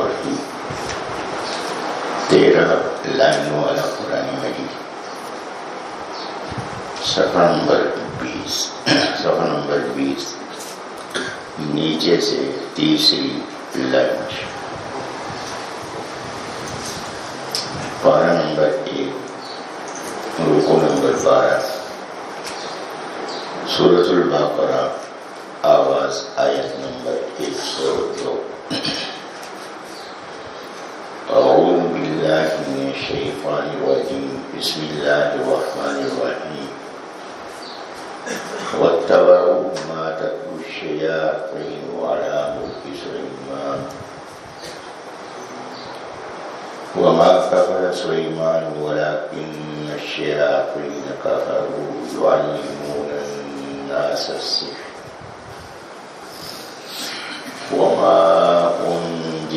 الرحیم تیرہ لائنوں والا قرآن مجید۔ صفحہ نمبر بیس صفحہ نمبر بیس۔ نیچے سے تیسری لائن۔ پارہ نمبر ایک، رکو نمبر بارہ۔ سورت الباقرہ آواز آیت نمبر ایک سو دو۔ باللہ من الشیطان الرجیم بسم اللہ الرحمن الرحیم واتبعوا ما تتلو الشياطين على ملك سليمان. وما كفر سليمان ولكن الشياطين كفروا يعلمون الناس السحر. وما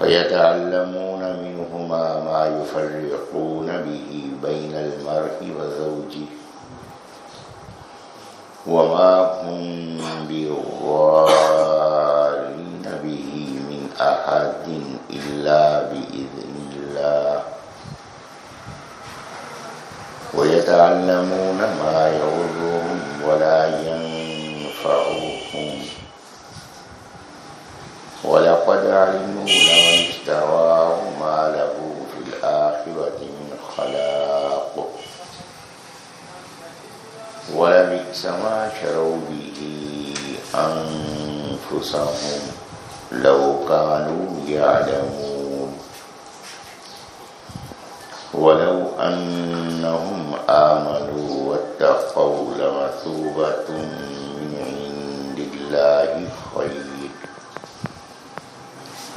فيتعلمون منهما ما يفرقون به بين المرء وزوجه وما هم بضارين به من أحد إلا بإذن الله. ويتعلمون ما يغرهم ولا ينفعهم. ولقد علموا لمن اشتراه ما له في الآخرة من خلاق. ولبئس ما شروا به أنفسهم لو كانوا يعلمون. ولو أنهم آمنوا واتقوا لمثوبة من عند الله خير.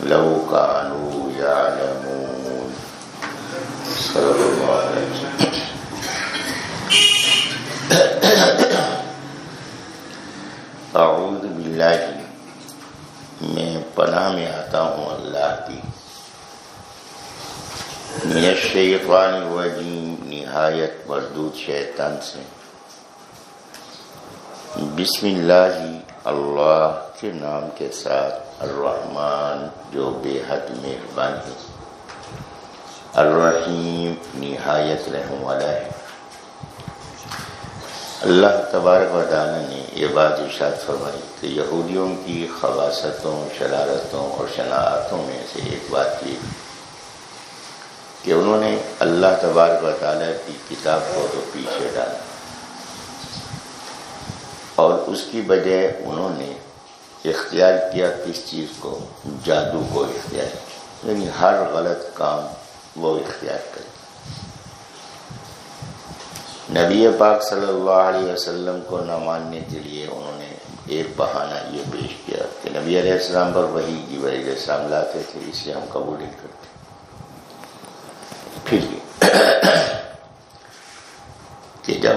لو كانوا يعلمون. صلى الله عليه وسلم اعوذ باللہ میں پناہ میں آتا ہوں اللہ کی. من الشیطان الرجیم، نہایت مردود شیطان سے. بسم اللہ اللہ کے نام کے ساتھ الرحمن جو بے حد مہربان ہے الرحیم نہایت رحم والا ہے اللہ تبارک و تعالیٰ نے یہ بات ارشاد فرمائی کہ یہودیوں کی خواصتوں شرارتوں اور شناعتوں میں سے ایک بات یہ کہ انہوں نے اللہ تبارک و تعالیٰ کی کتاب کو تو پیچھے ڈالا اور اس کی بجائے انہوں نے اختیار کیا کس چیز کو جادو کو اختیار کیا۔ یعنی ہر غلط کام وہ اختیار کرے۔ نبی پاک صلی اللہ علیہ وسلم کو نہ ماننے کے لیے انہوں نے ایک بہانہ یہ پیش کیا کہ نبی علیہ السلام پر وہی جب علیہ السلام لاتے تھے، اس لیے ہم قبول نہیں کرتے۔ پھر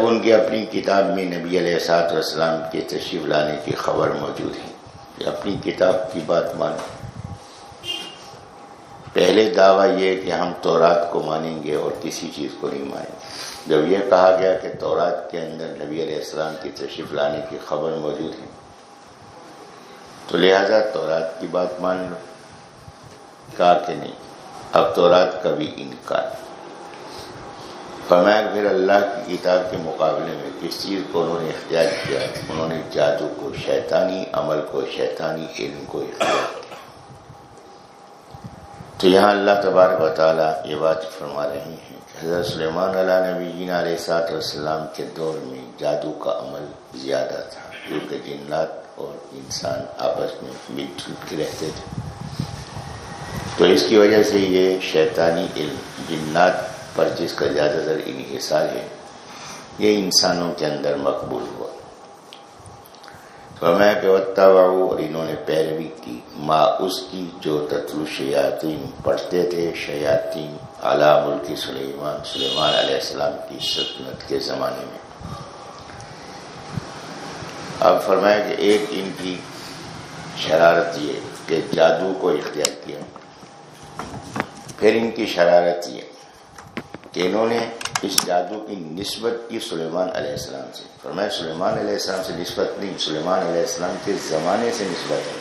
ان کی اپنی کتاب میں نبی علیہ سات والسلام کے تشریف لانے کی خبر موجود ہے۔ کہ اپنی کتاب کی بات مانیں پہلے دعویٰ یہ کہ ہم تورات کو مانیں گے اور کسی چیز کو نہیں مانیں گے۔ جب یہ کہا گیا کہ تورات کے اندر نبی علیہ السلام کی تشریف لانے کی خبر موجود ہے، تو لہذا تورات کی بات مان لو۔ کہا کہ نہیں، اب تورات کا بھی انکار۔ فرمایا پھر اللہ کی کتاب کے مقابلے میں کس چیز کو انہوں نے اختیار کیا؟ انہوں نے جادو کو، شیطانی عمل کو، شیطانی علم کو اختیار کیا۔ تو یہاں اللہ تبارک و تعالیٰ یہ بات فرما رہے ہیں حضرت سلیمان علیہ نبی جین علیہ سات وسلام کے دور میں جادو کا عمل زیادہ تھا کیونکہ جنات اور انسان آپس میں مل جل کے رہتے تھے۔ تو اس کی وجہ سے یہ شیطانی علم جنات پر جس کا زیادہ تر انحصار ہے۔ یہ انسانوں کے اندر مقبول ہوا۔ فرمایا کہ وتبعوا اور انہوں نے پیروی کی۔ ما اس کی جو تتلو شیاطین پڑھتے تھے، شیاطین علا ملک سلیمان سلیمان علیہ السلام کی سلطنت کے زمانے میں۔ اب فرمایا کہ ایک ان کی شرارت یہ کہ جادو کو اختیار کیا۔ پھر ان کی شرارت یہ۔ کہ انہوں نے اس جادو کی نسبت کی سلیمان علیہ السلام سے۔ فرمایا، سلیمان علیہ السلام سے نسبت نہیں، سلیمان علیہ السلام کے زمانے سے نسبت ہے۔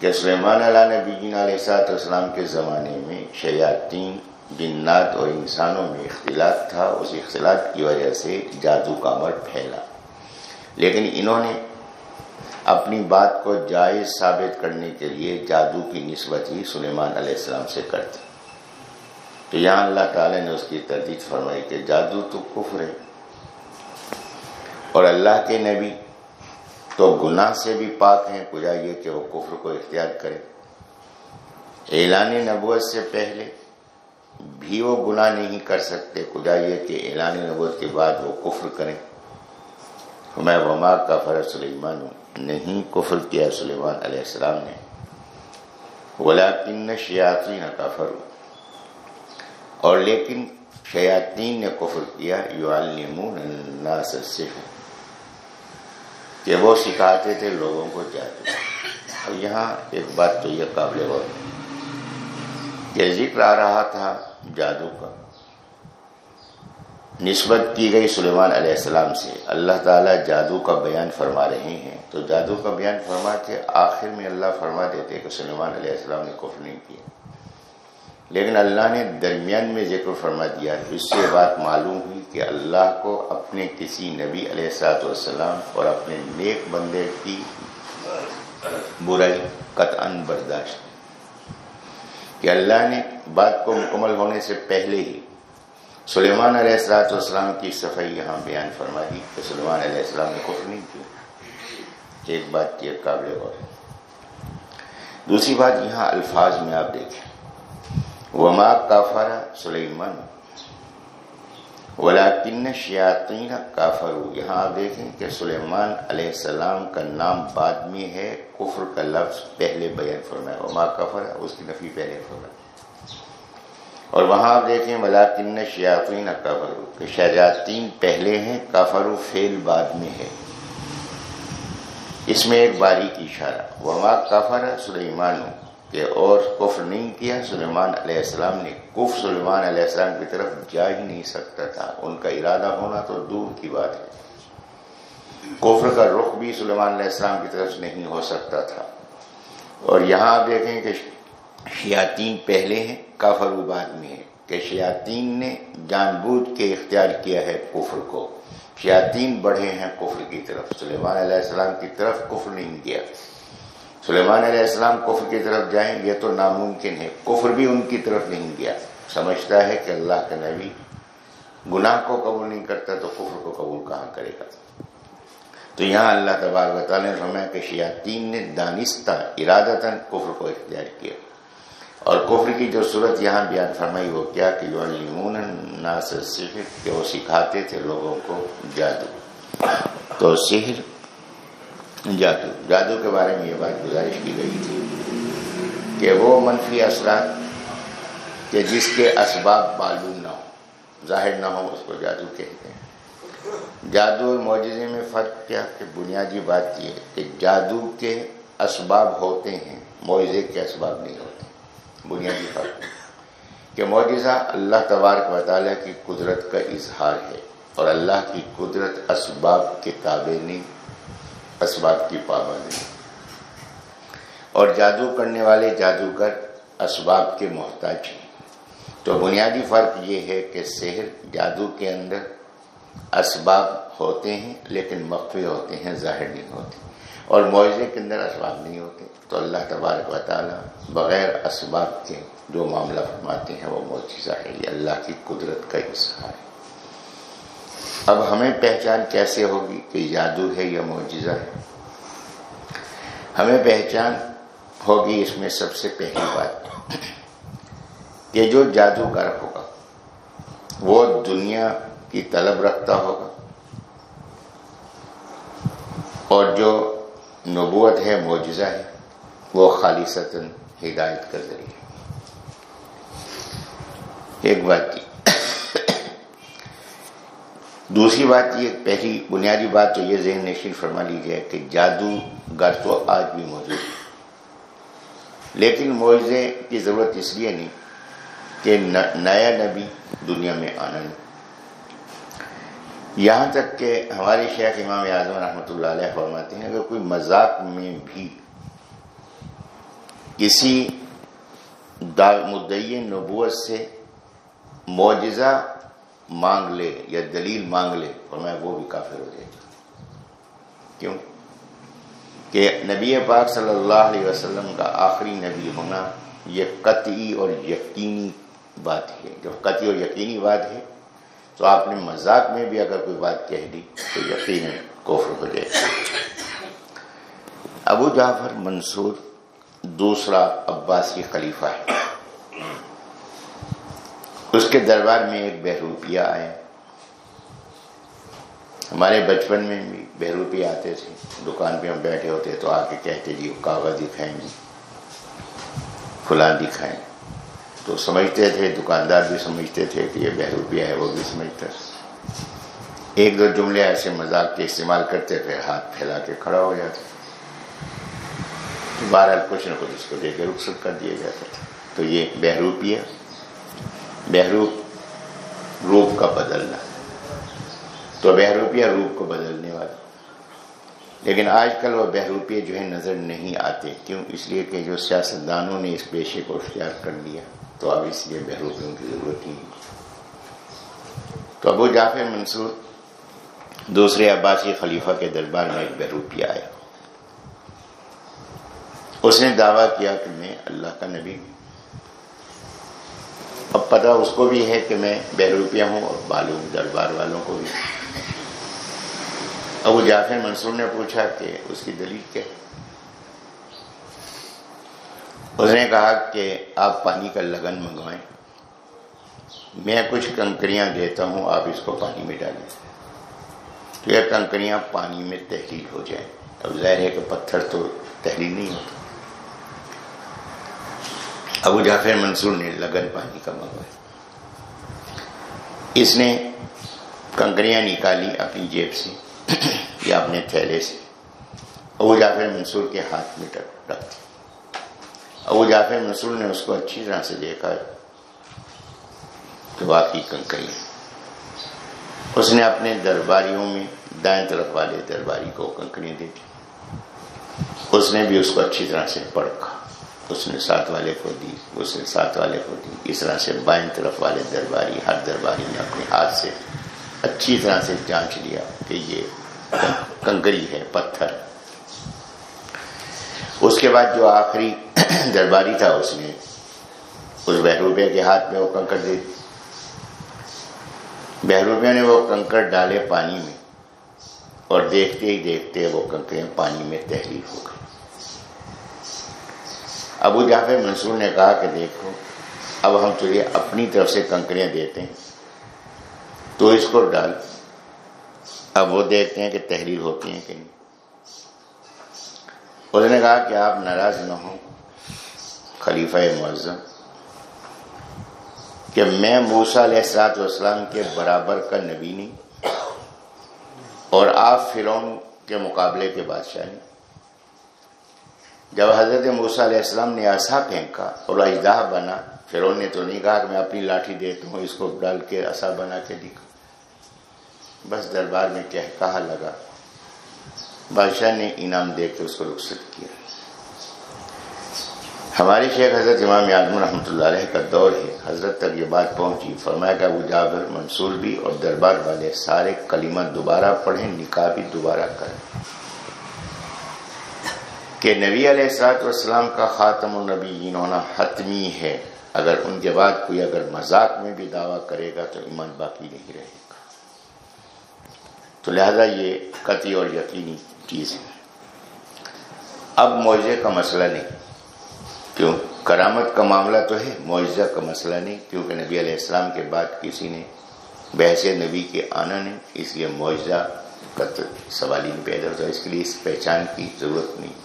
کہ سلیمان علیہ نبی جین علیہ السلام کے زمانے میں شیاطین، جنات اور انسانوں میں اختلاط تھا، اس اختلاط کی وجہ سے جادو کا عمر پھیلا۔ لیکن انہوں نے اپنی بات کو جائز ثابت کرنے کے لیے جادو کی نسبت ہی سلیمان علیہ السلام سے کر دی تو یہاں اللہ تعالی نے اس کی تردید فرمائی کہ جادو تو کفر ہے اور اللہ کے نبی تو گناہ سے بھی پاک ہیں کجا یہ کہ وہ کفر کو اختیار کرے۔ اعلان نبوت سے پہلے بھی وہ گناہ نہیں کر سکتے کجا یہ کہ اعلان نبوت کے بعد وہ کفر کریں۔ میں وما کا فرض سلیمان ہوں نہیں کفر کیا سلیمان علیہ السلام نے۔ ولیکن شیاطین کافر اور لیکن شیاطین نے کفر کیا، یعلمون الناس السحر، کہ وہ سکھاتے تھے لوگوں کو جادو اور یہاں ایک بات تو یہ قابل غور یہ ذکر آ رہا تھا جادو کا۔ نسبت کی گئی سلیمان علیہ السلام سے۔ اللہ تعالیٰ جادو کا بیان فرما رہے ہیں۔ تو جادو کا بیان فرماتے، آخر میں اللہ فرما دیتے کہ سلیمان علیہ السلام نے کفر نہیں کیا۔ لیکن اللہ نے درمیان میں ذکر فرما دیا اس سے بات معلوم ہوئی کہ اللہ کو اپنے کسی نبی علیہ السلاط والسلام اور اپنے نیک بندے کی برائی قطعا برداشت کہ اللہ نے بات کو مکمل ہونے سے پہلے ہی سلیمان علیہ السلاط والسلام کی صفائی یہاں بیان فرما دی کہ سلیمان علیہ السلام نے کفر نہیں کی ایک بات یہ قابل اور دوسری بات یہاں الفاظ میں آپ دیکھیں۔ وما کافر سلیمان ولاکن شیاطین کافر یہاں آپ دیکھیں کہ سلیمان علیہ السلام کا نام بعد میں ہے، کفر کا لفظ پہلے بیان فرمایا۔ وما کافر اس کی نفی پہلے فرمایا اور وہاں آپ دیکھیں ملاکن شیاطین کافرو کہ شہجاتین پہلے ہیں کافرو فیل بعد میں ہے۔ اس میں ایک باری کی اشارہ۔ وہاں کافر سلیمان کہ اور کفر نہیں کیا، سلیمان علیہ السلام نے۔ کف سلیمان علیہ السلام کی طرف جا ہی نہیں سکتا تھا۔ ان کا ارادہ ہونا تو دور کی بات ہے۔ کفر کا رخ بھی سلیمان علیہ السلام کی طرف نہیں ہو سکتا تھا۔ اور یہاں آپ دیکھیں کہ شیاطین پہلے ہیں کافر بعد میں ہے کہ شیاطین نے جان بوجھ کے اختیار کیا ہے کفر کو۔ شیاطین بڑھے ہیں کفر کی طرف۔ سلیمان علیہ السلام کی طرف کفر نہیں گیا سلیمان علیہ السلام کفر کی طرف جائیں یہ تو ناممکن ہے۔ کفر بھی ان کی طرف نہیں گیا۔ سمجھتا ہے کہ اللہ کا نبی گناہ کو قبول نہیں کرتا تو کفر کو قبول کہاں کرے گا؟ تو یہاں اللہ تبار بطالہ نے فرمایا کہ شیاطین نے دانستہ ارادتاً کفر کو اختیار کیا۔ اور کفر کی جو صورت یہاں بیان فرمائی وہ کیا کہ ناصر سحر کہ وہ سکھاتے تھے لوگوں کو جادو۔ تو سحر جادو جادو کے بارے میں یہ بات گزارش کی گئی تھی کہ وہ منفی اثرات کہ جس کے اسباب معلوم نہ ہو ظاہر نہ ہو اس کو جادو کہتے ہیں۔ جادو اور معجزے میں فرق کیا کہ بنیادی بات یہ کہ جادو کے اسباب ہوتے ہیں، معجزے کے اسباب نہیں ہوتے۔ بنیادی فرق کہ معجزہ اللہ تبارک و تعالیٰ کی قدرت کا اظہار ہے اور اللہ کی قدرت اسباب کے تابع نہیں۔ اسباب کی پابند نہیں اور جادو کرنے والے جادوگر اسباب کے محتاج ہیں۔ تو بنیادی فرق یہ ہے کہ سحر جادو کے اندر اسباب ہوتے ہیں، لیکن مخفی ہوتے ہیں، ظاہر نہیں ہوتے۔ اور معاوضے کے اندر اسباب نہیں ہوتے۔ تو اللہ تبارک و تعالیٰ بغیر اسباب کے جو معاملہ فرماتے ہیں، وہ معجزہ ہے۔ یہ اللہ کی قدرت کا اظہار ہے۔ اب ہمیں پہچان کیسے ہوگی کہ جادو ہے یا معجزہ ہے؟ ہمیں پہچان ہوگی اس میں سب سے پہلی بات کہ جو جادوگر ہوگا، وہ دنیا کی طلب رکھتا ہوگا۔ اور جو نبوت ہے، معجزہ ہے، وہ خالصتا ہدایت کا ذریعہ ایک بات کی دوسری بات یہ پہلی بنیادی بات تو یہ ذہن نشین فرما لیجیے کہ جادوگر تو آج بھی موجود ہے۔ لیکن معجزے کی ضرورت اس لیے نہیں کہ نیا نبی دنیا میں آنا نہیں یہاں تک کہ ہمارے شیخ امام اعظم رحمۃ اللہ علیہ فرماتے ہیں، اگر کوئی مذاق میں بھی کسی مدعی نبوت سے معجزہ مانگ لے یا دلیل مانگ لے فرمایا وہ بھی کافر ہو جائے گا کیوں؟ کہ نبی پاک صلی اللہ علیہ وسلم کا آخری نبی ہونا یہ قطعی اور یقینی بات ہے۔ جو قطعی اور یقینی بات ہے، تو آپ نے مذاق میں بھی اگر کوئی بات کہہ دی، تو یقین کوفر ہو جائے۔ ابو جعفر منصور دوسرا عباسی خلیفہ ہے۔ اس کے دربار میں ایک بہروپیہ آئے۔ ہمارے بچپن میں بھی بہروپی آتے تھے۔ دکان پہ ہم بیٹھے ہوتے تو آ کے کہتے جی کاغذ دکھائیں گے۔ فلاں دکھائیں۔ تو سمجھتے تھے، دکاندار بھی سمجھتے تھے کہ یہ بہروپیہ ہے، وہ بھی سمجھتا ایک دو جملے ایسے مذاق کے استعمال کرتے، پھر ہاتھ پھیلا کے کھڑا ہو جاتے۔ بہرحال کچھ نہ کچھ اس کو دے کے رخصت کر دیا جاتا تھا تو یہ بہروپیہ بہروپ روپ کا بدلنا۔ تو بہروپیہ روپ کو بدلنے والا۔ لیکن آج کل وہ بہروپیے جو ہے نظر نہیں آتے، کیوں؟ اس لیے کہ جو سیاستدانوں نے اس پیشے کو اختیار کر لیا، تو اب اس لیے بہروپیوں کی ضرورت نہیں۔ تو ابو جعفر منصور، دوسرے عباسی خلیفہ کے دربار میں ایک بہروپیہ آیا اس نے دعویٰ کیا کہ میں اللہ کا نبی ہوں۔ اب پتہ اس کو بھی ہے کہ میں بہروپیہ ہوں اور معلوم دربار والوں کو بھی۔ ابو جعفر منصور نے پوچھا کہ اس کی دلیل کیا ہے؟ اس نے کہا کہ آپ پانی کا لگن منگوائیں۔ میں کچھ کنکریاں دیتا ہوں، آپ اس کو پانی میں ڈالیں۔ تو یہ کنکریاں پانی میں تحلیل ہو جائیں۔ اب ظاہر ہے کہ پتھر تو تحلیل نہیں ہوتا۔ ابو جعفر منصور نے لگن پانی کا منگوایا اس نے کنکریاں نکالی اپنی جیب سے یا اپنے تھیلے سے۔ ابو جعفر منصور کے ہاتھ میں رکھ دی۔ ابو جعفر منصور نے اس کو اچھی طرح سے دیکھا تو باقی کنکری اس نے اپنے درباریوں میں دائیں طرف والے درباری کو کنکریاں دی۔ اس نے بھی اس کو اچھی طرح سے پڑھا اس نے ساتھ والے کو دی اس نے ساتھ والے کو دی۔ اس طرح سے بائیں طرف والے درباری، ہر درباری نے اپنے ہاتھ سے اچھی طرح سے جانچ لیا کہ یہ کنکری ہے، پتھر۔ اس کے بعد جو آخری درباری تھا، اس نے اس بہروپے کے ہاتھ میں وہ کنکر دے دی۔ بہروپے نے وہ کنکر ڈالے پانی میں اور دیکھتے ہی دیکھتے وہ کنکریاں پانی میں تحریر ہو گئی ابو جعفر منصور نے کہا کہ دیکھو، اب ہم تجھے اپنی طرف سے کنکریاں دیتے ہیں۔ تو اس کو ڈال۔ اب وہ دیکھتے ہیں کہ تحریر ہوتی ہیں کہ نہیں۔ اس نے کہا کہ آپ ناراض نہ ہوں، خلیفہ معظم، کہ میں موسا علیہ السلاط والسلام کے برابر کا نبی نہیں، اور آپ فرون کے مقابلے کے بادشاہ نہیں۔ جب حضرت موسا علیہ السلام نے آسا پھینکا اور اجدہ بنا فرون نے تو نہیں کہا کہ میں اپنی لاٹھی دیتا ہوں، اس کو ڈال کے اصا بنا کے دکھا۔ بس دربار میں کہا لگا۔ بادشاہ نے انعام دے کے اس کو رخصت کیا۔ ہمارے شیخ حضرت امام اعظم رحمۃ اللہ علیہ کا دور ہے۔ حضرت تک یہ بات پہنچی۔ فرمایا کہ ابو جابر منصور بھی اور دربار والے سارے کلمہ دوبارہ پڑھیں، نکاح بھی دوبارہ کریں۔ کہ نبی علیہ السلاط والسلام کا خاتم النبی ہونا حتمی ہے۔ اگر ان کے بعد کوئی اگر مذاق میں بھی دعویٰ کرے گا تو ایمان باقی نہیں رہے گا۔ تو لہذا یہ قطعی اور یقینی چیز ہے۔ اب معجزے کا مسئلہ نہیں۔ کیوں؟ کرامت کا معاملہ تو ہے، معجزہ کا مسئلہ نہیں۔ کیونکہ نبی علیہ السلام کے بعد کسی نے بحث نبی کے آنا نہیں، اس لیے معجزہ کا سوال ہی نہیں پیدا ہوتا ہے اس کے لیے اس پہچان کی ضرورت نہیں۔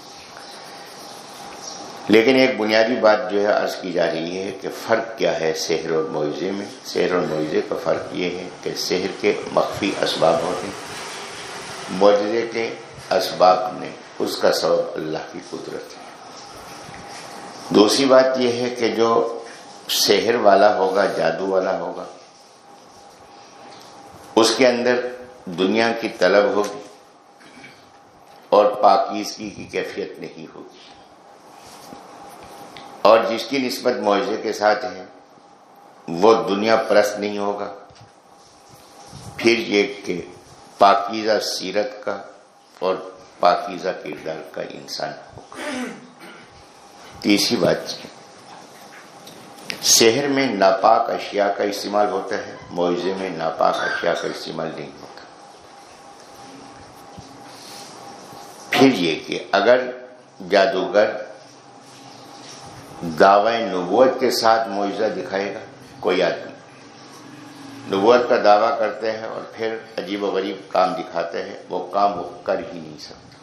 لیکن ایک بنیادی بات جو ہے عرض کی جا رہی ہے کہ فرق کیا ہے سحر اور معیزے میں؟ سحر اور معیزے کا فرق یہ ہے کہ سحر کے مخفی اسباب ہوتے ہیں معجزے کے اسباب میں اس کا سبب اللہ کی قدرت ہے۔ دوسری بات یہ ہے کہ جو سحر والا ہوگا، جادو والا ہوگا، اس کے اندر دنیا کی طلب ہوگی اور پاکیزگی کی کیفیت نہیں ہوگی۔ اور جس کی نسبت معاوضے کے ساتھ ہے وہ دنیا پرست نہیں ہوگا۔ پھر یہ کہ پاکیزہ سیرت کا اور پاکیزہ کردار کا انسان ہوگا۔ تیسری بات شہر میں ناپاک اشیاء کا استعمال ہوتا ہے، معاوضے میں ناپاک اشیاء کا استعمال نہیں ہوتا۔ پھر یہ کہ اگر جادوگر دعوی نبوت کے ساتھ معاوضہ دکھائے گا؟ کوئی آدمی نبوت کا دعویٰ کرتے ہیں اور پھر عجیب و غریب کام دکھاتے ہیں، وہ کام وہ کر ہی نہیں سکتا۔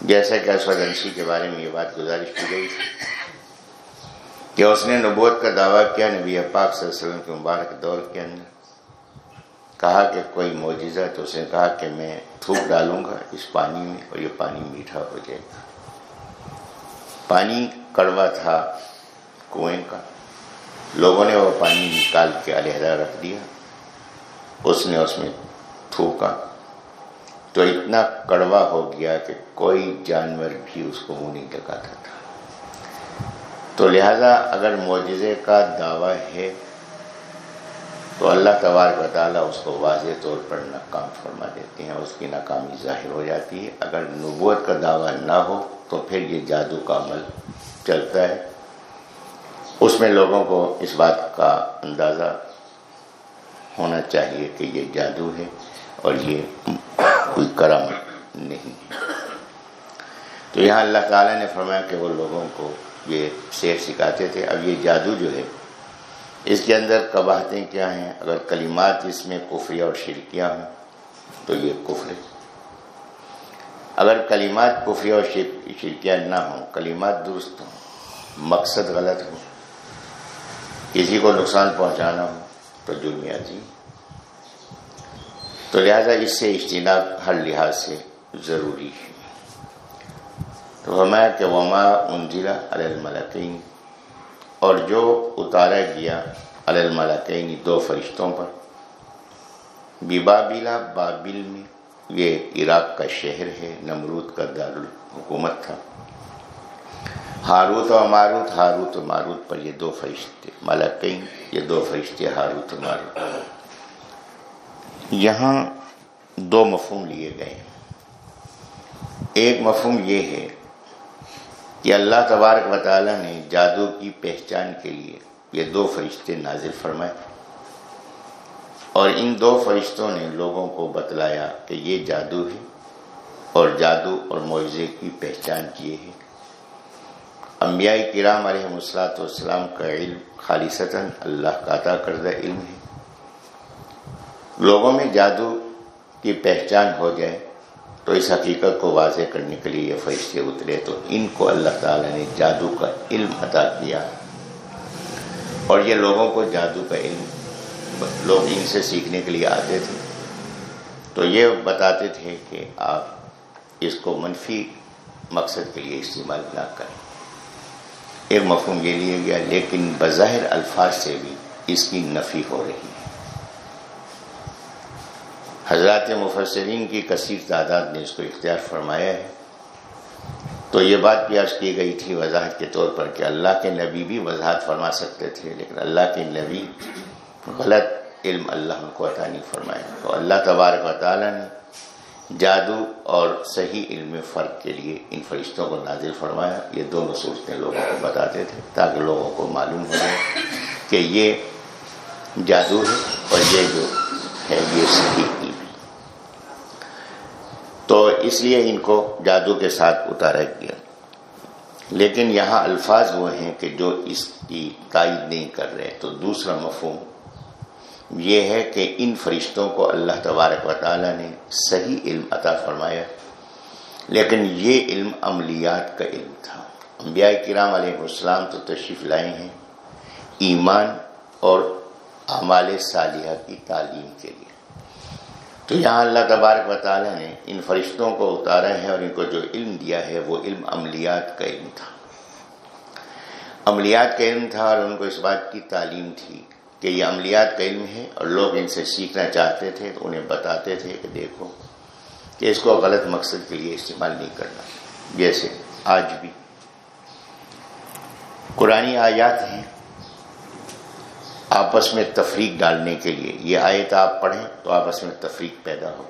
جیسا کہ اسودنسی کے بارے میں یہ بات گزارش کی گئی تھی کہ اس نے نبوت کا دعویٰ کیا، نبی پاک صلی اللہ علیہ وسلم کے مبارک دور کے اندر۔ کہا کہ کوئی معجزہ تو اس نے کہا کہ میں تھوک ڈالوں گا اس پانی میں اور یہ پانی میٹھا ہو جائے گا۔ پانی کڑوا تھا، کنویں کا۔ لوگوں نے وہ پانی نکال کے علیحدہ رکھ دیا۔ اس نے اس میں تھوکا۔ تو اتنا کڑوا ہو گیا کہ کوئی جانور بھی اس کو منہ نہیں لگاتا تھا۔ تو لہذا اگر معجزے کا دعویٰ ہے، تو اللہ تبارک و تعالیٰ اس کو واضح طور پر ناکام فرما دیتے ہیں۔ اس کی ناکامی ظاہر ہو جاتی ہے۔ اگر نبوت کا دعویٰ نہ ہو تو پھر یہ جادو کا عمل چلتا ہے۔ اس میں لوگوں کو اس بات کا اندازہ ہونا چاہیے کہ یہ جادو ہے اور یہ کوئی کرم نہیں تو یہاں اللہ تعالیٰ نے فرمایا کہ وہ لوگوں کو یہ شیر سکھاتے تھے۔ اب یہ جادو جو ہے، اس کے اندر قباہتیں کیا ہیں؟ اگر کلمات اس میں کفریہ اور شرکیاں ہوں تو یہ کفر اگر کلمات کفریہ اور شرکیاں نہ ہوں، کلمات درست ہوں، مقصد غلط ہو کسی کو نقصان پہنچانا ہو، تو جرم عظیم تو لہذا اس سے اجتناب ہر لحاظ سے ضروری ہے۔ تو ہمیں کہ وما انزلہ علی الملکین اور جو اتارا گیا علی الملکین دو فرشتوں پر بابیلا بابل میں یہ عراق کا شہر ہے، نمرود کا دارالحکومت تھا۔ ہاروت و ماروت، ہاروت و ماروت پر یہ دو فرشتے، ملکین، یہ دو فرشتے ہاروت و ماروت۔ یہاں دو مفہوم لیے گئے ایک مفہوم یہ ہے کہ اللہ تبارک و تعالیٰ نے جادو کی پہچان کے لیے یہ دو فرشتے نازل فرمائے۔ اور ان دو فرشتوں نے لوگوں کو بتلایا کہ یہ جادو ہے اور جادو اور معاوضے کی پہچان کیے ہیں۔ انبیاء کرام علیہ مسلاط والسلام کا علم خالصتاً اللہ کا عطا کردہ علم ہے۔ لوگوں میں جادو کی پہچان ہو جائے تو اس حقیقت کو واضح کرنے کے لیے یہ فرشتے اترے تو ان کو اللہ تعالی نے جادو کا علم عطا کیا۔ اور یہ لوگوں کو جادو کا علم لوگ ان سے سیکھنے کے لیے آتے تھے۔ تو یہ بتاتے تھے کہ آپ اس کو منفی مقصد کے لیے استعمال نہ کریں۔ ایک مفہوم یہ لیا گیا، لیکن بظاہر الفاظ سے بھی اس کی نفی ہو رہی ہے۔ حضرات مفسرین کی کثیر تعداد نے اس کو اختیار فرمایا ہے۔ تو یہ بات بھی عرض کی گئی تھی وضاحت کے طور پر کہ اللہ کے نبی بھی وضاحت فرما سکتے تھے، لیکن اللہ کے نبی غلط علم اللہ کو عطا نہیں فرمایا تو اللہ تبارک و تعالیٰ نے جادو اور صحیح علم فرق کے لیے ان فرشتوں کو نازل فرمایا۔ یہ دونوں صورتیں لوگوں کو بتاتے تھے تاکہ لوگوں کو معلوم ہو جائے کہ یہ جادو ہے اور یہ جو ہے یہ صحیح علم۔ تو اس لیے ان کو جادو کے ساتھ اتارا گیا۔ لیکن یہاں الفاظ وہ ہیں کہ جو اس کی تائید نہیں کر رہے، تو دوسرا مفہوم یہ ہے کہ ان فرشتوں کو اللہ تبارک و تعالیٰ نے صحیح علم عطا فرمایا، لیکن یہ علم عملیات کا علم تھا۔ انبیاء کرام علیہ السلام تو تشریف لائے ہیں ایمان اور اعمال صالحہ کی تعلیم کے لیے۔ تو یہاں اللہ تبارک و تعالیٰ نے ان فرشتوں کو اتارا ہے اور ان کو جو علم دیا ہے وہ علم عملیات کا علم تھا۔ عملیات کا علم تھا اور ان کو اس بات کی تعلیم تھی کہ یہ عملیات کا علم ہے اور لوگ ان سے سیکھنا چاہتے تھے تو انہیں بتاتے تھے کہ دیکھو کہ اس کو غلط مقصد کے لیے استعمال نہیں کرنا۔ جیسے آج بھی قرآن آیات ہیں آپس میں تفریق ڈالنے کے لیے۔ یہ آیت آپ پڑھیں تو آپس میں تفریق پیدا ہو۔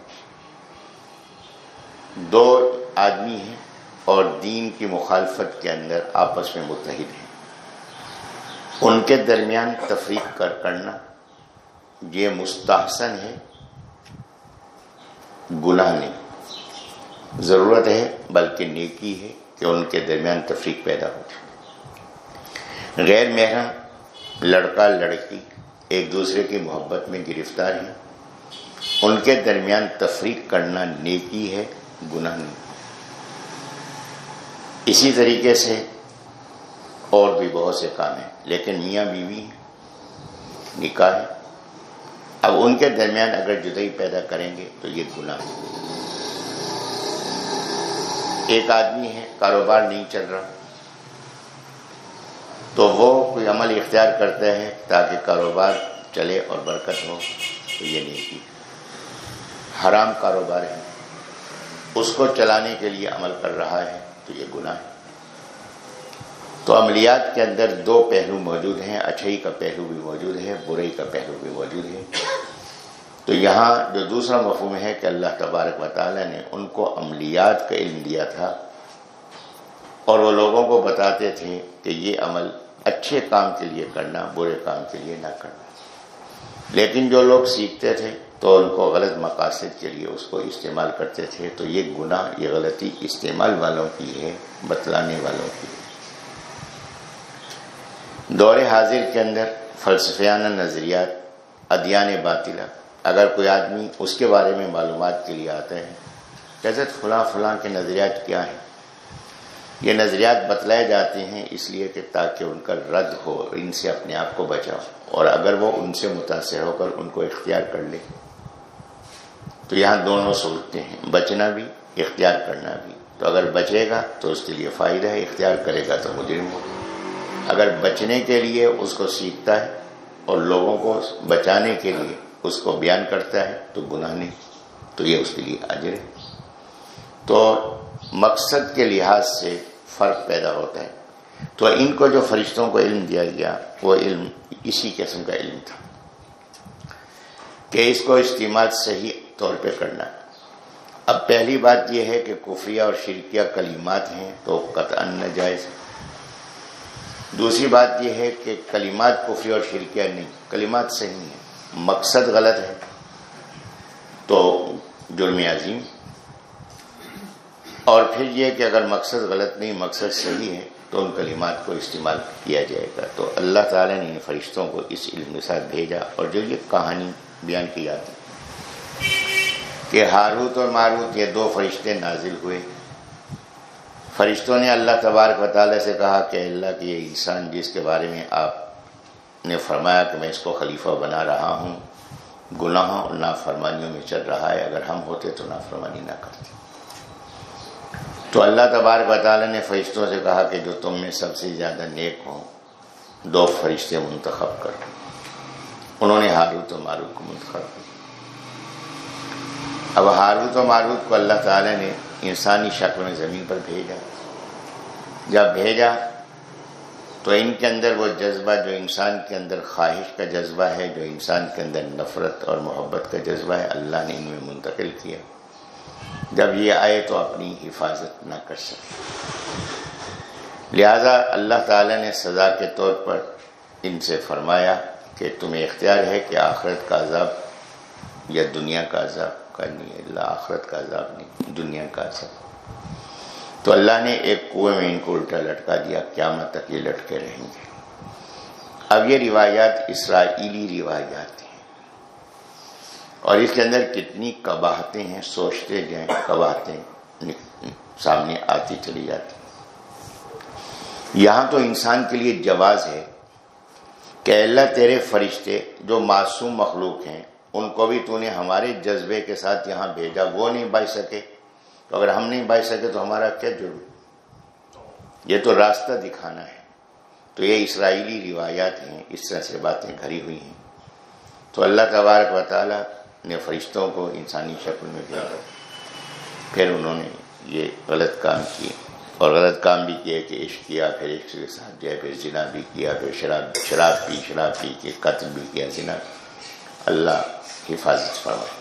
دو آدمی ہیں اور دین کی مخالفت کے اندر آپس میں متحد ہیں۔ ان کے درمیان تفریق کر کرنا، یہ مستحسن ہے، گناہ نہیں۔ ضرورت ہے، بلکہ نیکی ہے کہ ان کے درمیان تفریق پیدا ہو۔ غیر محرم، لڑکا، لڑکی، ایک دوسرے کی محبت میں گرفتار ہیں۔ ان کے درمیان تفریق کرنا نیکی ہے، گناہ نہیں۔ اسی طریقے سے اور بھی بہت سے کام ہیں۔ لیکن میاں بیوی نکاح ہے۔ اب ان کے درمیان اگر جدائی پیدا کریں گے تو یہ گناہ ایک آدمی ہے، کاروبار نہیں چل رہا۔ تو وہ کوئی عمل اختیار کرتا ہے تاکہ کاروبار چلے اور برکت ہو، تو یہ نہیں کی حرام کاروبار ہے۔ اس کو چلانے کے لیے عمل کر رہا ہے تو یہ گناہ ہے۔ تو عملیات کے اندر دو پہلو موجود ہیں، اچھائی کا پہلو بھی موجود ہے، برائی کا پہلو بھی موجود ہے۔ تو یہاں جو دوسرا مفہوم ہے کہ اللہ تبارک و تعالیٰ نے ان کو عملیات کا علم دیا تھا۔ اور وہ لوگوں کو بتاتے تھے کہ یہ عمل اچھے کام کے لیے کرنا، برے کام کے لیے نہ کرنا۔ لیکن جو لوگ سیکھتے تھے تو ان کو غلط مقاصد کے لیے اس کو استعمال کرتے تھے۔ تو یہ گناہ، یہ غلطی استعمال والوں کی ہے، بتلانے والوں کی۔ ہے دور حاضر کے اندر فلسفیانہ نظریات، ادیان باطلہ، اگر کوئی آدمی اس کے بارے میں معلومات کے لیے آتے ہیں کیسے فلاں فلاں کے نظریات کیا ہیں؟ یہ نظریات بتلائے جاتے ہیں اس لیے کہ تاکہ ان کا رد ہو، ان سے اپنے آپ کو بچاؤ۔ اور اگر وہ ان سے متاثر ہو کر ان کو اختیار کر لے، تو یہاں دونوں صورتیں ہیں۔ بچنا بھی، اختیار کرنا بھی۔ تو اگر بچے گا تو اس کے لیے فائدہ ہے، اختیار کرے گا تو مجرم ہوگا اگر بچنے کے لیے اس کو سیکھتا ہے اور لوگوں کو بچانے کے لیے اس کو بیان کرتا ہے، تو گناہ نہیں۔ تو یہ اس کے لیے اجر ہے۔ تو مقصد کے لحاظ سے فرق پیدا ہوتا ہے۔ تو ان کو جو فرشتوں کو علم دیا گیا، وہ علم اسی قسم کا علم تھا۔ کہ اس کو استعمال صحیح طور پہ کرنا۔ اب پہلی بات یہ ہے کہ کفریہ اور شرکیہ کلیمات ہیں تو قطع نجائز ہے دوسری بات یہ ہے کہ کلمات کفری اور شرکیہ نہیں، کلمات صحیح ہیں۔ مقصد غلط ہے۔ تو جرم عظیم۔ اور پھر یہ کہ اگر مقصد غلط نہیں، مقصد صحیح ہے، تو ان کلمات کو استعمال کیا جائے گا۔ تو اللہ تعالیٰ نے ان فرشتوں کو اس علم کے ساتھ بھیجا اور جو یہ کہانی بیان کی جاتی کہ ہاروت اور ماروت یہ دو فرشتے نازل ہوئے۔ فرشتوں نے اللہ تبارک و تعالیٰ سے کہا کہ اللہ کی یہ انسان جس کے بارے میں آپ نے فرمایا کہ میں اس کو خلیفہ بنا رہا ہوں، گناہوں اور نافرمانیوں میں چل رہا ہے، اگر ہم ہوتے تو نافرمانی نہ کرتے۔ تو اللہ تبارک و تعالیٰ نے فرشتوں سے کہا کہ جو تم میں سب سے زیادہ نیک ہوں، دو فرشتے منتخب کر۔ انہوں نے ہاروت و ماروت کو منتخب کیا۔ اب ہاروت و ماروت کو اللہ تعالیٰ نے انسانی شکل میں زمین پر بھیجا۔ جب بھیجا تو ان کے اندر وہ جذبہ جو انسان کے اندر خواہش کا جذبہ ہے، جو انسان کے اندر نفرت اور محبت کا جذبہ ہے، اللہ نے ان میں منتقل کیا۔ جب یہ آئے تو اپنی حفاظت نہ کر سکے۔ لہذا اللہ تعالیٰ نے سزا کے طور پر ان سے فرمایا کہ تمہیں اختیار ہے کہ آخرت کا عذاب یا دنیا کا عذاب کرنی ہے، اللہ آخرت کا عذاب نہیں، دنیا کا عذاب۔ تو اللہ نے ایک کنویں میں ان کو الٹا لٹکا دیا، قیامت تک یہ لٹکے رہیں گے۔ اب یہ روایات اسرائیلی روایات ہیں۔ اور اس کے اندر کتنی کباہتیں ہیں، سوچتے جائیں کباہتیں سامنے آتی چلی جاتی۔ یہاں تو انسان کے لیے جواز ہے کہ اللہ تیرے فرشتے جو معصوم مخلوق ہیں ان کو بھی تو نے ہمارے جذبے کے ساتھ یہاں بھیجا، وہ نہیں بائی سکے۔ تو اگر ہم نہیں بائی سکے تو ہمارا کیا جرم؟ یہ تو راستہ دکھانا ہے۔ تو یہ اسرائیلی روایات ہیں، اس طرح سے باتیں گھری ہوئی ہیں۔ تو اللہ تبارک و تعالیٰ نے فرشتوں کو انسانی شکل میں بھیجا پھر انہوں نے یہ غلط کام کیے اور غلط کام بھی کیے کہ عشق کیا، پھر عشق کے ساتھ جائے پھر جنا بھی کیا، پھر شراب شراب پی شراب پی کے قتل بھی کیا جنا اللہ حفاظت فرمائے۔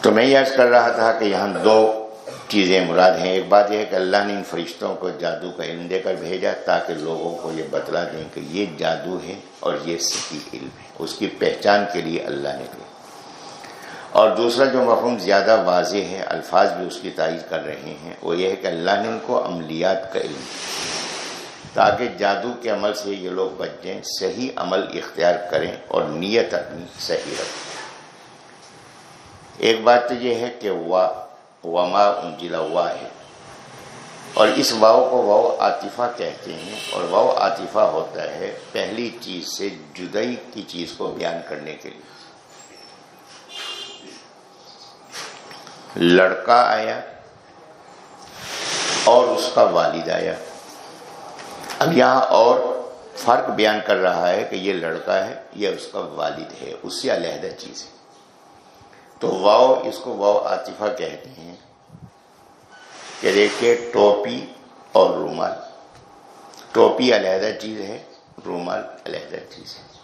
تو میں یہ عرض کر رہا تھا کہ یہاں دو چیزیں مراد ہیں۔ ایک بات یہ ہے کہ اللہ نے ان فرشتوں کو جادو کا علم دے کر بھیجا تاکہ لوگوں کو یہ بتلا دیں کہ یہ جادو ہے اور یہ صحیح علم ہے۔ اس کی پہچان کے لیے اللہ نے دیا اور دوسرا جو مفہوم زیادہ واضح ہے، الفاظ بھی اس کی تائید کر رہے ہیں، وہ یہ ہے کہ اللہ نے ان کو عملیات کا علم تاکہ جادو کے عمل سے یہ لوگ بچ جائیں صحیح عمل اختیار کریں اور نیت اپنی صحیح رکھیں۔ ایک بات تو یہ ہے کہ وما انجلا وا ہے۔ اور اس واؤ کو واؤ عاطفہ کہتے ہیں اور واؤ عاطفہ ہوتا ہے پہلی چیز سے جدئی کی چیز کو بیان کرنے کے لیے۔ لڑکا آیا اور اس کا والد آیا۔ اب یہاں اور فرق بیان کر رہا ہے کہ یہ لڑکا ہے، یہ اس کا والد ہے اس سے علیحدہ چیز ہے۔ تو واؤ، اس کو واؤ عاطفہ کہتے ہیں۔ کہ دیکھیے، ٹوپی اور رومال۔ ٹوپی علیحدہ چیز ہے، رومال علیحدہ چیز ہے۔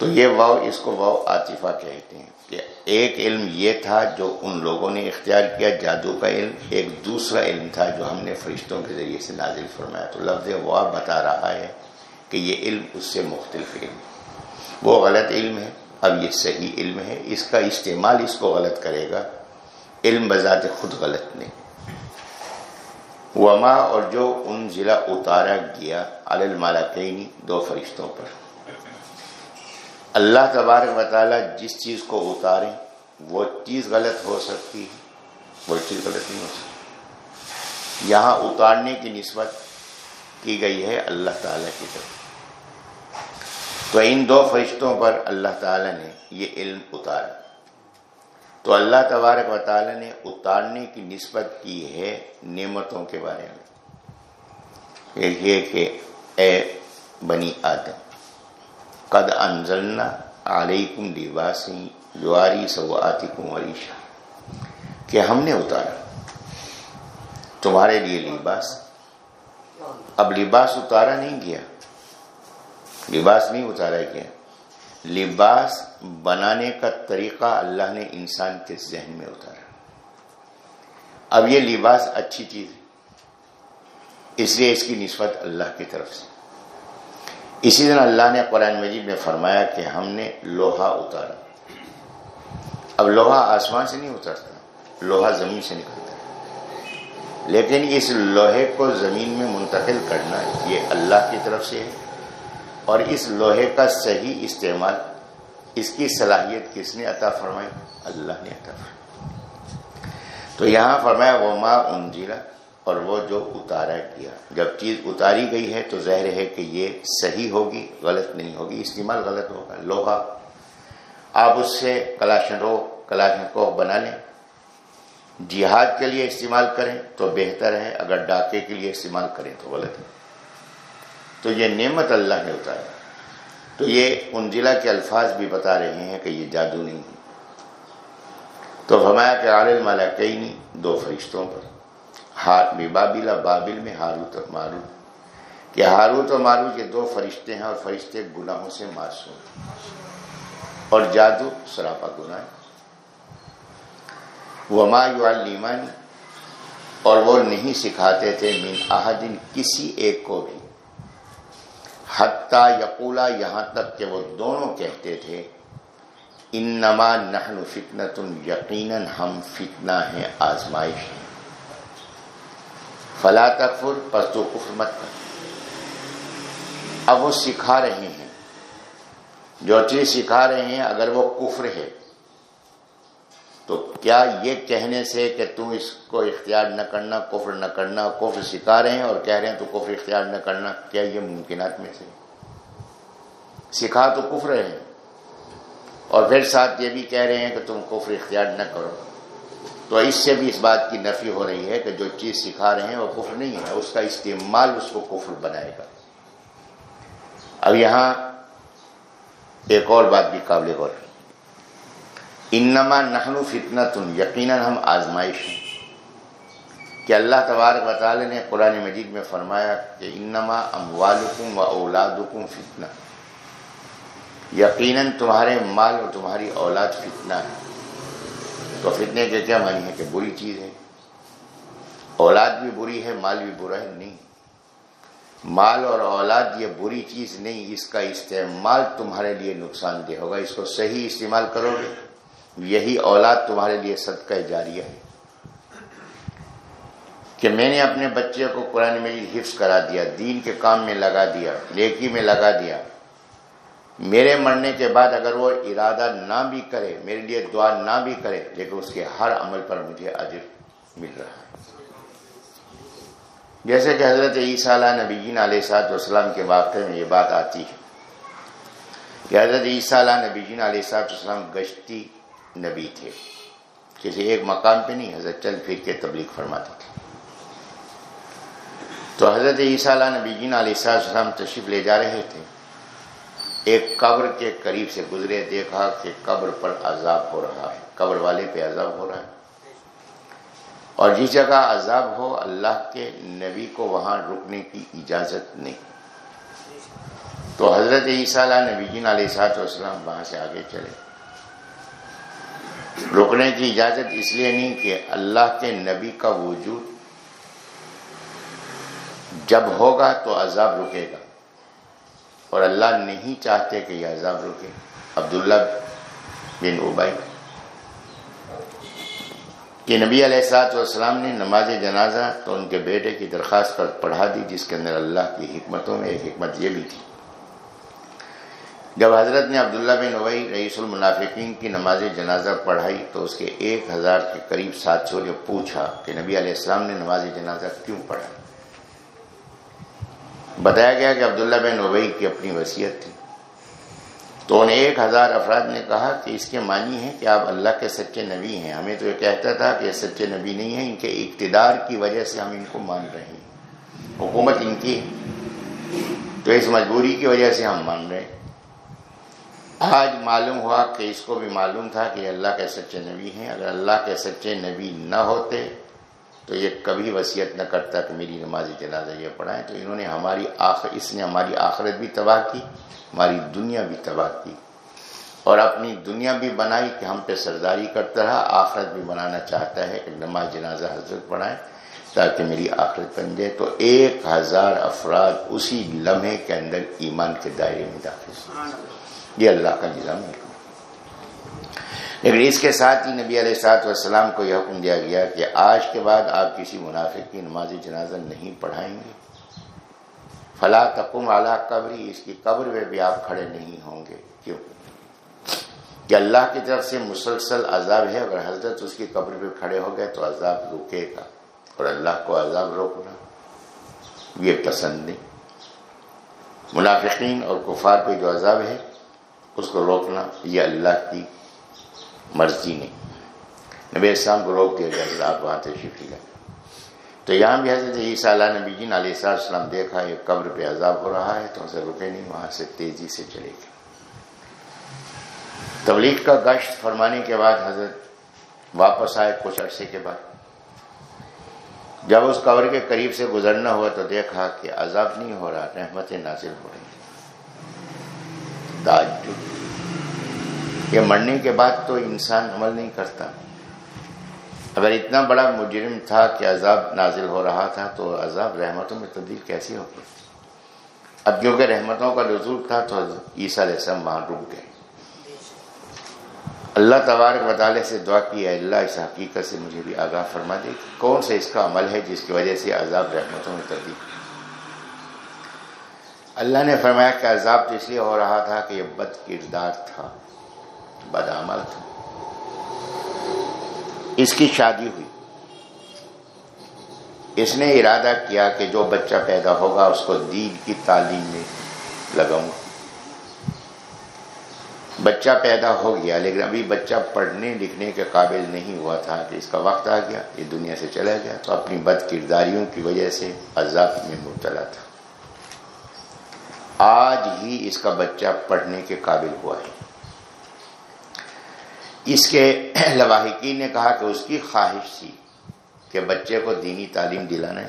تو یہ واؤ اس کو واؤ عاطفہ کہتے ہیں۔ کہ ایک علم یہ تھا جو ان لوگوں نے اختیار کیا، جادو کا علم، ایک دوسرا علم تھا جو ہم نے فرشتوں کے ذریعے سے نازل فرمایا۔ تو لفظ وا بتا رہا ہے کہ یہ علم اس سے مختلف علم وہ غلط علم ہے، اب یہ صحیح علم ہے۔ اس کا استعمال اس کو غلط کرے گا۔ علم بذات خود غلط نہیں۔ وما اور جو ان ضلع اتارا گیا المالکینی دو فرشتوں پر۔ اللہ تبارک و تعالیٰ جس چیز کو اتاریں، وہ چیز غلط ہو سکتی ہے۔ وہ چیز غلط نہیں ہو سکتی۔ یہاں اتارنے کی نسبت کی گئی ہے اللہ تعالیٰ کی طرف۔ تو ان دو فرشتوں پر اللہ تعالیٰ نے یہ علم اتارا۔ تو اللہ تبارک و تعالیٰ نے اتارنے کی نسبت کی ہے نعمتوں کے بارے میں۔ یہ کہ اے بنی آدم قد انزلنا علیکم لباسی جواری سواتکم عریشا کہ ہم نے اتارا۔ تمہارے لیے لباس۔ اب لباس اتارا نہیں گیا۔ لباس نہیں اتارا گیا۔ لباس بنانے کا طریقہ اللہ نے انسان کے ذہن میں اتارا۔ اب یہ لباس اچھی چیز ہے۔ اس لیے اس کی نسبت اللہ کی طرف سے۔ اسی طرح اللہ نے قرآن مجید میں فرمایا کہ ہم نے لوہا اتارا۔ اب لوہا آسمان سے نہیں اترتا، لوہا زمین سے نکلتا۔ ہے لیکن اس لوہے کو زمین میں منتقل کرنا یہ اللہ کی طرف سے ہے۔ اور اس لوہے کا صحیح استعمال اس کی صلاحیت کس نے عطا فرمائی؟ اللہ نے عطا فرمائی۔ تو یہاں فرمایا وہ ماں انجیلا اور وہ جو اتارا گیا جب چیز اتاری گئی ہے تو ظاہر ہے کہ یہ صحیح ہوگی، غلط نہیں ہوگی، استعمال غلط ہوگا۔ لوہا، آپ اس سے کلاشن رو، کلاشن کو بنا لیں۔ جہاد کے لیے استعمال کریں تو بہتر ہے، اگر ڈاکے کے لیے استعمال کریں تو غلط ہے۔ تو یہ نعمت اللہ نے اتارا تو یہ ان ضلع کے الفاظ بھی بتا رہے ہیں کہ یہ جادو نہیں ہے۔ تو ہمایا کہ عالل مالا کئی نہیں دو فرشتوں پر۔ بابلا بابل میں ہاروت اور ماروت۔ کہ ہاروت اور ماروت یہ دو فرشتے ہیں اور فرشتے گناہوں سے معصوم اور جادو سراپا گناہ۔ وما یعلمانی اور وہ نہیں سکھاتے تھے من احدن کسی ایک کو بھی۔ حتیٰ یقولا یہاں تک کہ وہ دونوں کہتے تھے، انما نحن فتنۃ یقیناً ہم فتنہ ہیں، آزمائش ہیں۔ فلا تکفر، پس کفر مت کر۔ اب وہ سکھا رہے ہیں۔ جو چیز سکھا رہے ہیں، اگر وہ کفر ہے، تو کیا یہ کہنے سے کہ تم اس کو اختیار نہ کرنا، کفر نہ کرنا، کفر سکھا رہے ہیں اور کہہ رہے ہیں تو کفر اختیار نہ کرنا، کیا یہ ممکنات میں سے سکھا تو کفر ہیں اور پھر ساتھ یہ بھی کہہ رہے ہیں کہ تم کفر اختیار نہ کرو۔ تو اس سے بھی اس بات کی نفی ہو رہی ہے کہ جو چیز سکھا رہے ہیں وہ کفر نہیں ہے، اس کا استعمال اس کو کفر بنائے گا۔ اب یہاں ایک اور بات بھی قابل غور انما نحن فتنا تن یقیناً ہم آزمائش ہیں۔ کہ اللہ تبارک و تعالی نے قرآن مجید میں فرمایا کہ انما اموالکم و اولادکم فتنہ۔ یقیناً تمہارے مال اور تمہاری اولاد فتنہ ہے۔ تو فتنے کے کیا معنی ہے کہ بری چیز ہے اولاد بھی بری ہے، مال بھی برا ہے، نہیں۔ مال اور اولاد یہ بری چیز نہیں، اس کا استعمال تمہارے لیے نقصان دہ ہوگا۔ اس کو صحیح استعمال کرو گے۔ یہی اولاد تمہارے لیے صدقہ جاریہ ہے۔ کہ میں نے اپنے بچے کو قرآن میں حفظ کرا دیا، دین کے کام میں لگا دیا لیکی میں لگا دیا۔ میرے مرنے کے بعد اگر وہ ارادہ نہ بھی کرے، میرے لیے دعا نہ بھی کرے، لیکن اس کے ہر عمل پر مجھے اجر مل رہا ہے۔ جیسے کہ حضرت عیسیٰ علیہ نبی علیہ صاحب والسلام کے واقعے میں یہ بات آتی ہے کہ حضرت عیسیٰ علیہ نبی جین علیہ صاحب والسلام گشتی نبی تھے۔ کسی ایک مقام پہ نہیں، حضرت چل پھر کے تبلیغ فرماتے تھے۔ تو حضرت عیسیٰ علیہ نبی جین علیہ السلام تشریف لے جا رہے تھے۔ ایک قبر کے قریب سے گزرے، دیکھا کہ قبر پر عذاب ہو رہا ہے، قبر والے پہ عذاب ہو رہا ہے۔ اور جس جگہ عذاب ہو، اللہ کے نبی کو وہاں رکنے کی اجازت نہیں۔ تو حضرت عیسیٰ علیہ نبی جین علیہ سات وسلم وہاں سے آگے چلے۔ رکنے کی اجازت اس لیے نہیں کہ اللہ کے نبی کا وجود جب ہوگا تو عذاب رکے گا۔ اور اللہ نہیں چاہتے کہ یہ عذاب رکے۔ عبداللہ بن ابائی کہ نبی علیہ السلاط والسلام نے نماز جنازہ تو ان کے بیٹے کی درخواست پر پڑھا دی، جس کے اندر اللہ کی حکمتوں میں ایک حکمت یہ بھی تھی۔ جب حضرت نے عبداللہ بن اوئی رئیس المنافقین کی نماز جنازہ پڑھائی تو اس کے ایک ہزار کے قریب سات سو نے پوچھا کہ نبی علیہ السلام نے نماز جنازہ کیوں پڑھا؟ بتایا گیا کہ عبداللہ بن اوئی کی اپنی وصیت تھی۔ تو انہیں ایک ہزار افراد نے کہا کہ اس کے معنی ہے کہ آپ اللہ کے سچے نبی ہیں۔ ہمیں تو یہ کہتا تھا کہ یہ سچے نبی نہیں ہیں، ان کے اقتدار کی وجہ سے ہم ان کو مان رہے ہیں۔ حکومت ان کی تو اس مجبوری کی وجہ سے ہم مان رہے ہیں۔ آج معلوم ہوا کہ اس کو بھی معلوم تھا کہ اللہ کے سچے نبی ہیں۔ اگر اللہ کے سچے نبی نہ ہوتے تو یہ کبھی وصیت نہ کرتا کہ میری نماز جنازہ یہ پڑھائیں۔ تو انہوں نے ہماری آخر اس نے ہماری آخرت بھی تباہ کی ہماری دنیا بھی تباہ کی۔ اور اپنی دنیا بھی بنائی کہ ہم پہ سرداری کرتا رہا آخرت بھی بنانا چاہتا ہے کہ نماز جنازہ حضرت پڑھائیں تاکہ میری آخرت بن جائے۔ تو ایک ہزار افراد اسی لمحے کے اندر ایمان کے دائرے میں داخل یہ اللہ کا نظام ہے۔ لیکن اس کے ساتھ ہی نبی علیہ سات وسلام کو یہ حکم دیا گیا کہ آج کے بعد آپ کسی منافق کی نماز جنازہ نہیں پڑھائیں گے۔ فلا تقم اعلیٰ قبری اس کی قبر میں بھی آپ کھڑے نہیں ہوں گے۔ کیوں؟ کہ اللہ کی طرف سے مسلسل عذاب ہے، اگر حضرت اس کی قبر پہ کھڑے ہو گئے تو عذاب رکے گا۔ اور اللہ کو عذاب روکنا، یہ پسند نہیں۔ منافقین اور کفار پہ جو عذاب ہے، اس کو روکنا، یہ اللہ کی مرضی نہیں۔ نبی اسلام کو روک دیا جائے آپ وہاں تشریف لے تو یہاں بھی حضرت عیسیٰ علیہ نبی جی علیہ السلام دیکھا، یہ قبر پہ عذاب ہو رہا ہے، تو اسے رکے نہیں، وہاں سے تیزی سے چلے گئے۔ تبلیغ کا گشت فرمانے کے بعد حضرت واپس آئے کچھ عرصے کے بعد۔ جب اس قبر کے قریب سے گزرنا ہوا تو دیکھا کہ عذاب نہیں ہو رہا رحمت نازل ہو رہی یہ مرنے کے بعد تو انسان عمل نہیں کرتا۔ اگر اتنا بڑا مجرم تھا کہ عذاب نازل ہو رہا تھا تو عذاب رحمتوں میں تبدیل کیسی ہوگی اب کیونکہ رحمتوں کا رضول تھا تو عیسیٰ علیہ السلام وہاں رک گئے۔ اللہ تبارک مطالعے سے دعا کی ہے اللہ، اس حقیقت سے مجھے بھی آگاہ فرما دے کون سے اس کا عمل ہے جس کی وجہ سے عذاب رحمتوں میں تبدیل اللہ نے فرمایا کہ عذاب تو اس لیے ہو رہا تھا کہ یہ بد کردار تھا۔ بدعمل تھا۔ اس کی شادی ہوئی۔ اس نے ارادہ کیا کہ جو بچہ پیدا ہوگا اس کو دین کی تعلیم میں لگاؤں۔ گا بچہ پیدا ہو گیا، لیکن ابھی بچہ پڑھنے لکھنے کے قابل نہیں ہوا تھا کہ اس کا وقت آ گیا، یہ دنیا سے چلا گیا۔ تو اپنی بد کرداریوں کی وجہ سے عذاب میں مبتلا تھا۔ آج ہی اس کا بچہ پڑھنے کے قابل ہوا ہے۔ اس کے لواحقین نے کہا کہ اس کی خواہش تھی کہ بچے کو دینی تعلیم دلانا ہے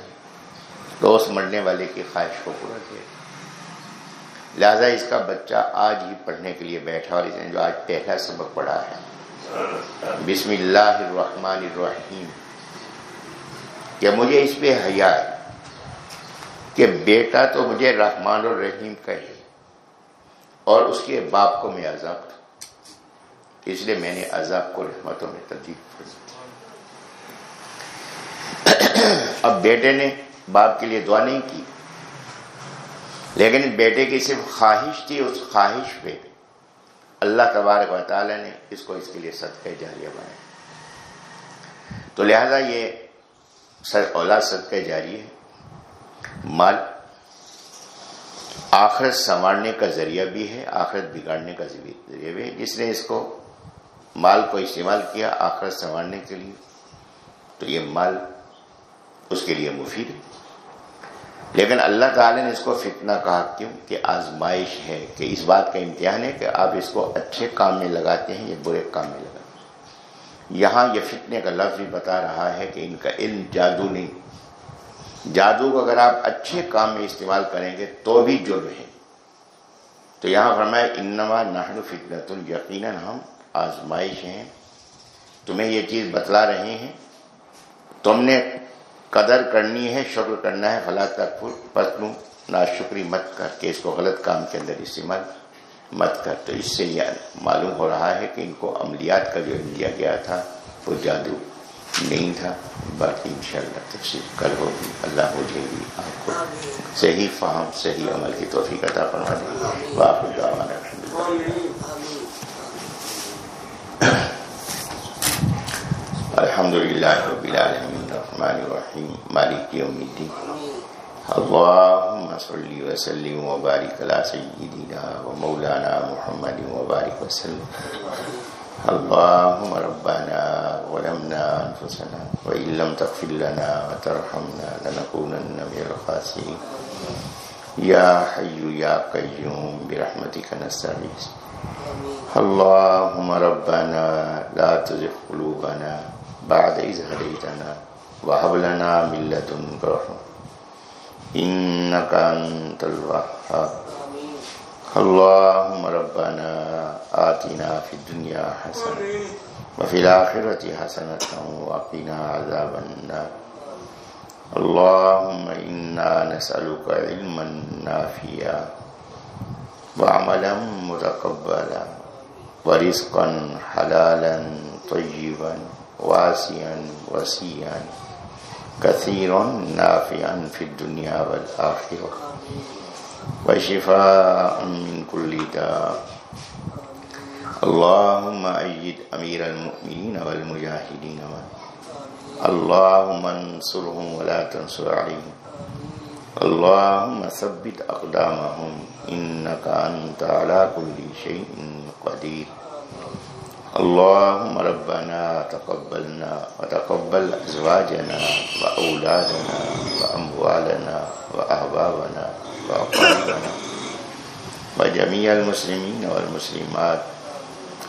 تو اس مرنے والے کی خواہش کو پورا کیا۔ لہذا اس کا بچہ آج ہی پڑھنے کے لیے بیٹھا اور اس نے جو آج پہلا سبق پڑھا ہے۔ بسم اللہ الرحمن الرحیم۔ کہ مجھے اس پہ حیا ہے کہ بیٹا تو مجھے رحمان الرحیم کہے اور اس کے باپ کو میں عذاب اس لیے میں نے عذاب کو رحمتوں میں تبدیل کر دی۔ اب بیٹے نے باپ کے لیے دعا نہیں کی، لیکن بیٹے کی صرف خواہش تھی، اس خواہش پہ اللہ تبارک و تعالی نے اس کو اس کے لیے صدقہ جاریہ بنایا۔ تو لہذا یہ اولاد صدقہ جاری ہے۔ مال آخرت سنوارنے کا ذریعہ بھی ہے، آخرت بگاڑنے کا ذریعہ بھی ہے، جس نے اس کو مال کو استعمال کیا آخرت سنوارنے کے لیے۔ تو یہ مال اس کے لیے مفید ہے۔ لیکن اللہ تعالی نے اس کو فتنہ کہا کیوں؟ کہ آزمائش ہے، کہ اس بات کا امتحان ہے کہ آپ اس کو اچھے کام میں لگاتے ہیں یا برے کام میں لگاتے ہیں۔ یہاں یہ فتنے کا لفظ بھی بتا رہا ہے کہ ان کا علم جادو نہیں۔ جادو کو اگر آپ اچھے کام میں استعمال کریں گے تو بھی جرم ہے۔ تو یہاں فرمایا، انما نحن فتنت یقیناً، ہم آزمائش ہیں۔ تمہیں یہ چیز بتلا رہے ہیں۔ تم نے قدر کرنی ہے شکر کرنا ہے فلا تک پتلوں نا شکری مت کر کے اس کو غلط کام کے اندر استعمال مت کر۔ تو اس سے یہ معلوم ہو رہا ہے کہ ان کو عملیات کا جو دیا گیا تھا وہ جادو نہیں تھا۔ باقی انشاءاللہ تفصیل کل ہوگی۔ اللہ ہو جائے گی آپ کو صحیح فہم صحیح عمل کی توفیق عطا فرما دے واپس الحمد للہ رب العالمین الرحمن الرحیم مالک یوم الدین اللهم صل وسلم وبارك على سيدنا ومولانا محمد وبارك وسلم اللهم ربنا ولمنا أنفسنا وإن لم تغفر لنا وترحمنا لنكونن من الخاسرين يا حي يا قيوم برحمتك نستغيث اللهم ربنا لا تزغ قلوبنا بعد إذ هديتنا وهب لنا من لدنك رحمة. إنك أنت الوهاب. اللهم ربنا آتنا في الدنيا حسنة وفي الآخرة حسنة وقنا عذاب النار. اللهم إنا نسألك علما نافيا وعملا متقبلا ورزقا حلالا طيبا. واسعا وسيعا كثيرا نافعا في الدنيا والآخرة وشفاء من كل داء۔ اللهم أيد أمير المؤمنين والمجاهدين اللهم انصرهم ولا تنصر عليهم اللهم ثبت أقدامهم إنك أنت على كل شيء قدير اللهم ربنا تقبلنا وتقبل أزواجنا وأولادنا وأموالنا وأحبابنا وأقاربنا وجميع المسلمين والمسلمات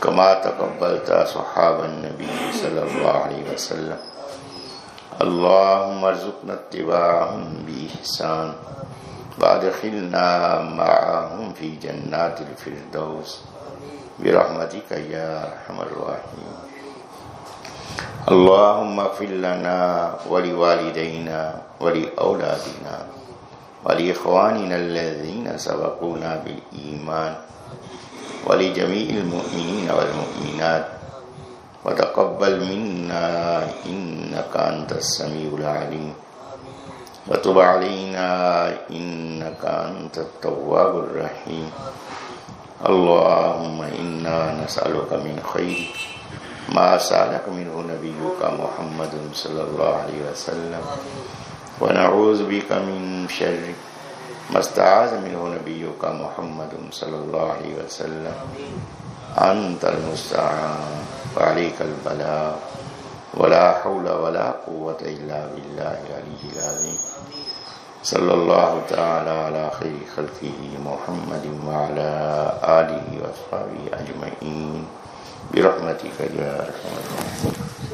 كما تقبلت صحاب النبي صلى الله عليه وسلم. اللهم ارزقنا اتباعهم بإحسان. وادخلنا معهم في جنات الفردوس. برحمتك يا أرحم الراحمين. اللهم اغفر لنا ولوالدينا ولأولادنا ولإخواننا الذين سبقونا بالإيمان ولجميع المؤمنين والمؤمنات. وتقبل منا إنك أنت السميع العليم. وتب علينا إنك أنت التواب الرحيم. اللهم إنا نسألك من خير ما سألك منه نبيك محمد صلى الله عليه وسلم. ونعوذ بك من شر ما استعاذ منه نبيك محمد صلى الله عليه وسلم. أنت المستعان وعليك البلاء ولا حول ولا قوة إلا بالله العلي العظيم. صلى الله تعالى على خير خلقه محمد وعلى آله وصحبه أجمعين. برحمتك يا أرحم الراحمين.